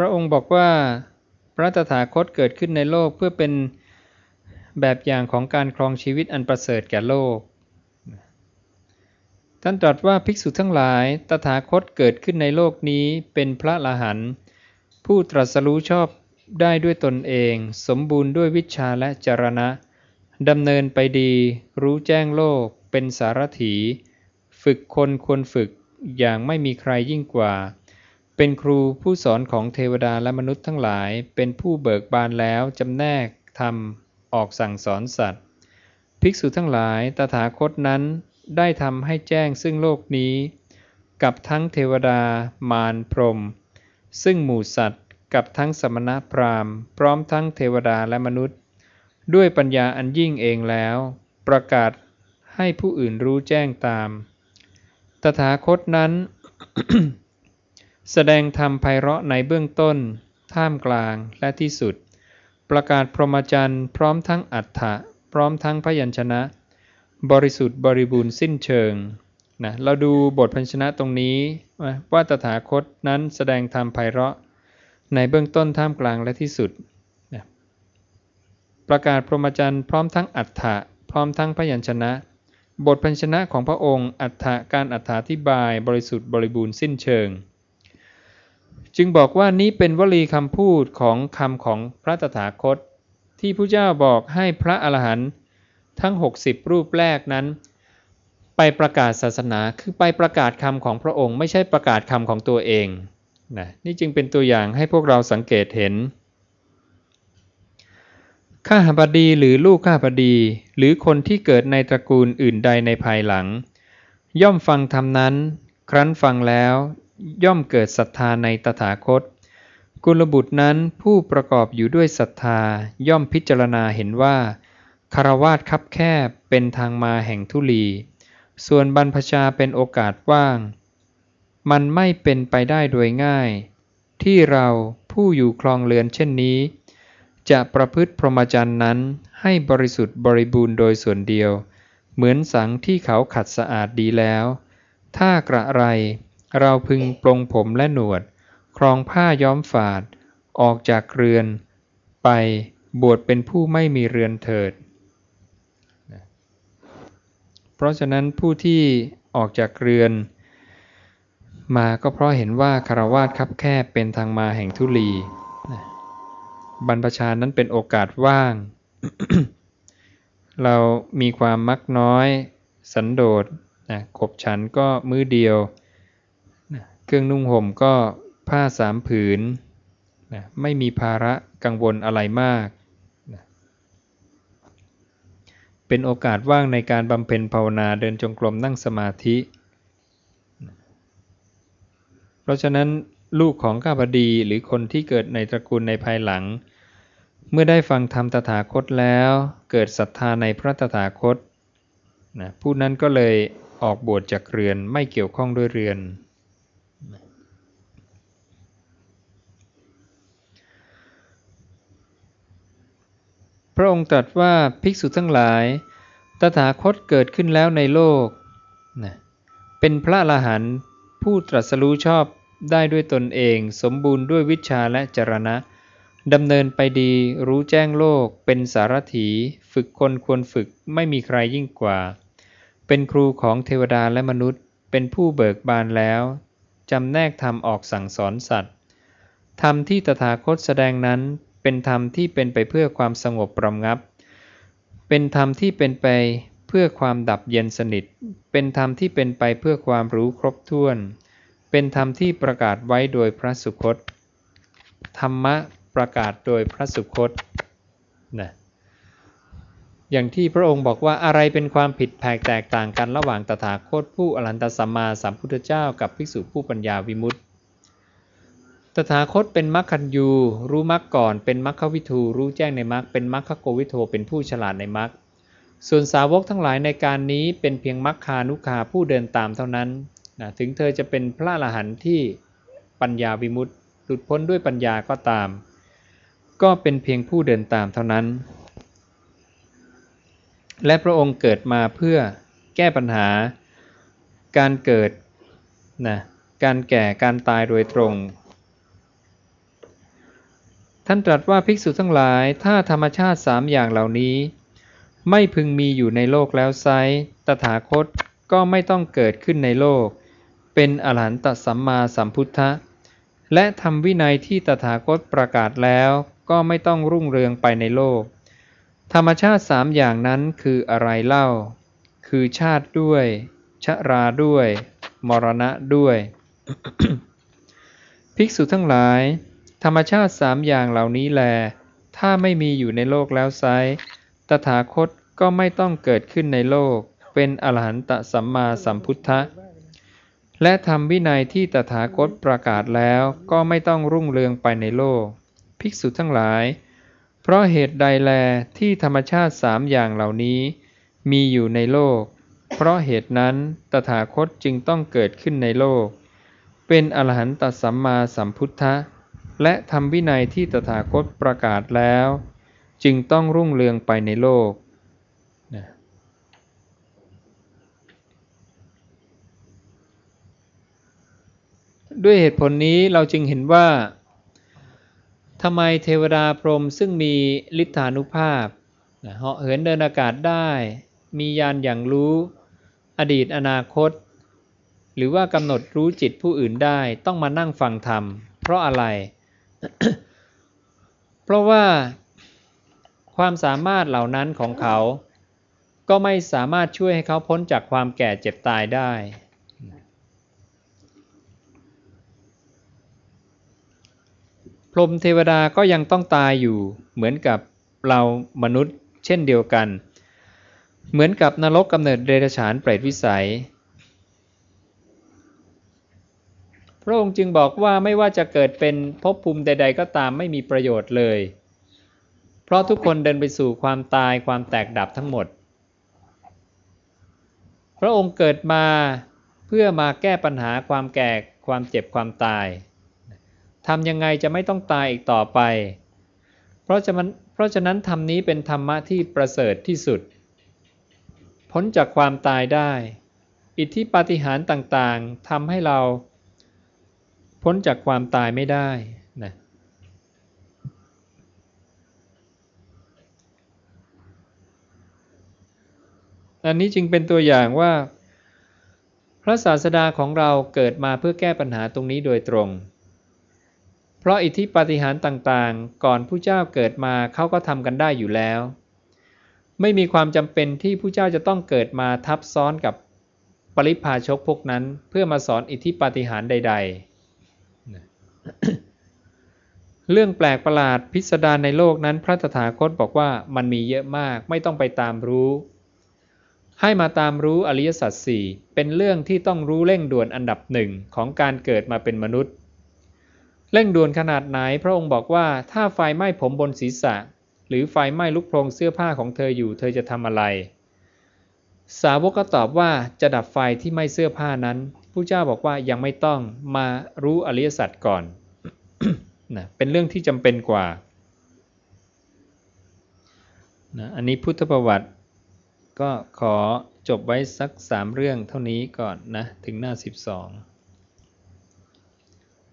พระองค์บอกว่าพระตถาคตเกิดขึ้นในโลกเพื่อเป็นแบบอย่างของการครองชีวิตอันประเสริฐแก่โลก ท่านตรัสว่าภิกษุทั้งหลาย ตถาคตเกิดขึ้นในโลกนี้เป็นพระละหันผู้ตรัสรู้ชอบได้ด้วยตนเอง สมบูรณ์ด้วยวิชาและจรณะดำเนินไปดี รู้แจ้งโลก เป็นสารถี ฝึกคนควรฝึกอย่างไม่มีใครยิ่งกว่า เป็นครูผู้สอนของเทวดาและมนุษย์ทั้งหลาย เป็นผู้เบิกบานแล้วจำแนกทำออกสั่งสอนสัตว์ ภิกษุทั้งหลายตถาคตนั้นได้ทำให้แจ้งซึ่งโลกนี้ กับทั้งเทวดา มารพรม ซึ่งหมู่สัตว์กับทั้งสมณพราหมณ์ พร้อมทั้งเทวดาและมนุษย์ ด้วยปัญญาอันยิ่งเองแล้ว ประกาศให้ผู้อื่นรู้แจ้งตาม ตถาคตนั้น แสดงธรรมไพเราะในเบื้องต้น ท่ามกลางและที่สุด ประกาศพรหมจรรย์พร้อมทั้งอัฏฐะพร้อมทั้งพยัญชนะ บริสุทธิ์บริบูรณ์สิ้นเชิงนะเราดูบทพัญชนะตรงนี้ว่าตถาคตนั้นแสดงธรรมไพเราะ ในเบื้องต้นท่ามกลางและที่สุดนะประกาศพรหมจรรย์พร้อมทั้งอัฏฐะพร้อมทั้งพยัญชนะ บทพัญชนะของพระองค์อัฏฐะการอัฏฐาธิบายบริสุทธิ์บริบูรณ์สิ้นเชิง จึงบอกว่านี้เป็นวลีคำพูดของคำของพระตถาคต ที่พระเจ้าบอกให้พระอรหันต์ทั้ง 60 รูปแรกนั้น ไปประกาศศาสนาคือไปประกาศคำของพระองค์ ไม่ใช่ประกาศคำของตัวเองนะนี่จึงเป็นตัวอย่างให้พวกเราสังเกตเห็น ข้าหบดีหรือลูกข้าบดี หรือคนที่เกิดในตระกูลอื่นใดในภายหลัง ย่อมฟังธรรมนั้น ครั้นฟังแล้ว ย่อมเกิดศรัทธาในตถาคต กุลบุตรนั้นผู้ประกอบอยู่ด้วยศรัทธาย่อมพิจารณาเห็นว่าคารวาสคับแคบเป็นทางมาแห่งทุลี ส่วนบรรพชาเป็นโอกาสว่าง มันไม่เป็นไปได้โดยง่าย ที่เราผู้อยู่คลองเรือนเช่นนี้ จะประพฤติพรหมจรรย์นั้นให้บริสุทธิ์บริบูรณ์โดยส่วนเดียว เหมือนสังที่เขาขัดสะอาดดีแล้ว ถ้ากระไร เราพึงปลงผมและหนวด ครองผ้าย้อมฝาด ออกจากเรือน ไปบวชเป็นผู้ไม่มีเรือนเถิด เพราะฉะนั้นผู้ที่ออกจากเรือน มาก็เพราะเห็นว่าคารวาสคับแคบเป็นทางมาแห่งทุลี บรรพชานั้นเป็นโอกาสว่าง เรามีความมักน้อย สันโดษนะขบฉันก็มือเดียว เครื่องนุ่งห่มก็ผ้าสามผืนนะไม่มีภาระกังวลอะไรมากนะเป็นโอกาสว่างในการบำเพ็ญภาวนาเดินจงกรมนั่งสมาธิ เพราะฉะนั้นลูกของข้าพดีหรือคนที่เกิดในตระกูลในภายหลัง เมื่อได้ฟังธรรมตถาคตแล้ว เกิดศรัทธาในพระตถาคตนะผู้นั้นก็เลยออกบวชจากเรือนไม่เกี่ยวข้องด้วยเรือน พระองค์ตรัสว่าภิกษุทั้งหลาย ตถาคตเกิดขึ้นแล้วในโลกนะเป็นพระอรหันต์ผู้ตรัสรู้ชอบได้ด้วยตนเอง สมบูรณ์ด้วยวิชาและจรณะดำเนินไปดีรู้แจ้งโลก เป็นสารถี ฝึกคนควรฝึกไม่มีใครยิ่งกว่า เป็นครูของเทวดาและมนุษย์ เป็นผู้เบิกบานแล้วจำแนกธรรมออกสั่งสอนสัตว์ธรรมที่ตถาคตแสดงนั้น เป็นธรรมที่เป็นไปเพื่อความสงบประงับ เป็นธรรมที่เป็นไปเพื่อความดับเย็นสนิท เป็นธรรมที่เป็นไปเพื่อความรู้ครบถ้วน เป็นธรรมที่ประกาศไว้โดยพระสุคต ธรรมะประกาศโดยพระสุคตนะอย่างที่พระองค์บอกว่าอะไรเป็นความผิดแผกแตกต่างกันระหว่างตถาคตผู้อรันตสัมมาสัมพุทธเจ้ากับภิกษุผู้ปัญญาวิมุตติ ตถาคตเป็นมัคคัญยูรู้มัคก่อน เป็นมัคควิทูรู้แจ้งในมัคเป็นมัคคโกวิโทเป็นผู้ฉลาดในมัคส่วนสาวกทั้งหลายในการนี้เป็นเพียงมัคคานุคาผู้เดินตามเท่านั้นนะถึงเธอจะเป็นพระอรหันต์ที่ปัญญาวิมุตติหลุดพ้นด้วยปัญญาก็ตาม ก็เป็นเพียงผู้เดินตามเท่านั้น และพระองค์เกิดมาเพื่อแก้ปัญหา การเกิดนะการแก่การตายโดยตรง ท่านตรัสว่าภิกษุทั้งหลาย ถ้าธรรมชาติสามอย่างเหล่านี้ ไม่พึงมีอยู่ในโลกแล้วไซตถาคตก็ไม่ต้องเกิดขึ้นในโลก เป็นอรหันตสัมมาสัมพุทธะ และทำวินัยที่ตถาคตประกาศแล้วก็ไม่ต้องรุ่งเรืองไปในโลก ธรรมชาติสามอย่างนั้นคืออะไรเล่า คือชาติด้วย ชราด้วย มรณะด้วย ภิกษุทั้งหลาย ธรรมชาติสามอย่างเหล่านี้แล ถ้าไม่มีอยู่ในโลกแล้วไซตถาคตก็ไม่ต้องเกิดขึ้นในโลก เป็นอรหันตสัมมาสัมพุทธะ และทำวินัยที่ตถาคตประกาศแล้วก็ไม่ต้องรุ่งเรืองไปในโลก ภิกษุทั้งหลาย เพราะเหตุใดแลที่ธรรมชาติสามอย่างเหล่านี้ มีอยู่ในโลก เพราะเหตุนั้นตถาคตจึงต้องเกิดขึ้นในโลก เป็นอรหันตสัมมาสัมพุทธะ และทำวินัยที่ตถาคตประกาศแล้ว จึงต้องรุ่งเรืองไปในโลกนะด้วยเหตุผลนี้เราจึงเห็นว่าทำไมเทวดาพรหมซึ่งมีฤทธานุภาพเหาะเหินเดินอากาศได้ มียานอย่างรู้ อดีตอนาคต หรือว่ากำหนดรู้จิตผู้อื่นได้ต้องมานั่งฟังธรรม เพราะอะไร เพราะว่าความสามารถเหล่านั้นของเขา ก็ไม่สามารถช่วยให้เขาพ้นจากความแก่เจ็บตายได้ พรหมเทวดาก็ยังต้องตายอยู่เหมือนกับเรามนุษย์เช่นเดียวกัน เหมือนกับนรกกำเนิดเดรัจฉานเปรตวิสัย พ ระองค์จึงบอกว่าไม่ว่าจะเกิดเป็นภพภูมิใด ๆ ก็ตามไม่มีประโยชน์เลย เพราะทุกคนเดินไปสู่ความตายความแตกดับทั้งหมด พระองค์เกิดมาเพื่อมาแก้ปัญหาความแก่ความเจ็บความตายทำยังไงจะไม่ต้องตายอีกต่อไป เพราะฉะนั้นเพราะฉะนั้นธรรมนี้เป็นธรรมะที่ประเสริฐที่สุด พ้นจากความตายได้ อิทธิปาฏิหาริย์ต่างๆทำให้เรา พ้นจากความตายไม่ได้นะอันนี้จึงเป็นตัวอย่างว่า พระศาสดาของเราเกิดมาเพื่อแก้ปัญหาตรงนี้โดยตรง เพราะอิทธิปาฏิหาริย์ต่างๆ ก่อนผู้เจ้าเกิดมาเขาก็ทำกันได้อยู่แล้ว ไม่มีความจำเป็นที่ผู้เจ้าจะต้องเกิดมาทับซ้อนกับปริพาชกพวกนั้น เพื่อมาสอนอิทธิปาฏิหาริย์ใด ๆ เรื่องแปลกประหลาดพิสดารในโลกนั้นพระตถาคตบอกว่ามันมีเยอะมากไม่ต้องไปตามรู้ ให้มาตามรู้อริยสัจสี่เป็นเรื่องที่ต้องรู้เร่งด่วนอันดับหนึ่งของการเกิดมาเป็นมนุษย์ เร่งด่วนขนาดไหนพระองค์บอกว่าถ้าไฟไหม้ผมบนศีรษะ หรือไฟไหม้ลุกโพรงเสื้อผ้าของเธออยู่เธอจะทำอะไร สาวกก็ตอบว่าจะดับไฟที่ไหม้เสื้อผ้านั้นผู้เจ้าบอกว่ายังไม่ต้องมารู้อริยสัจก่อนนะเป็นเรื่องที่จำเป็นกว่านะอันนี้พุทธประวัติ ก็ขอจบไว้สักสามเรื่องเท่านี้ก่อนนะ ถึงหน้าสิบสอง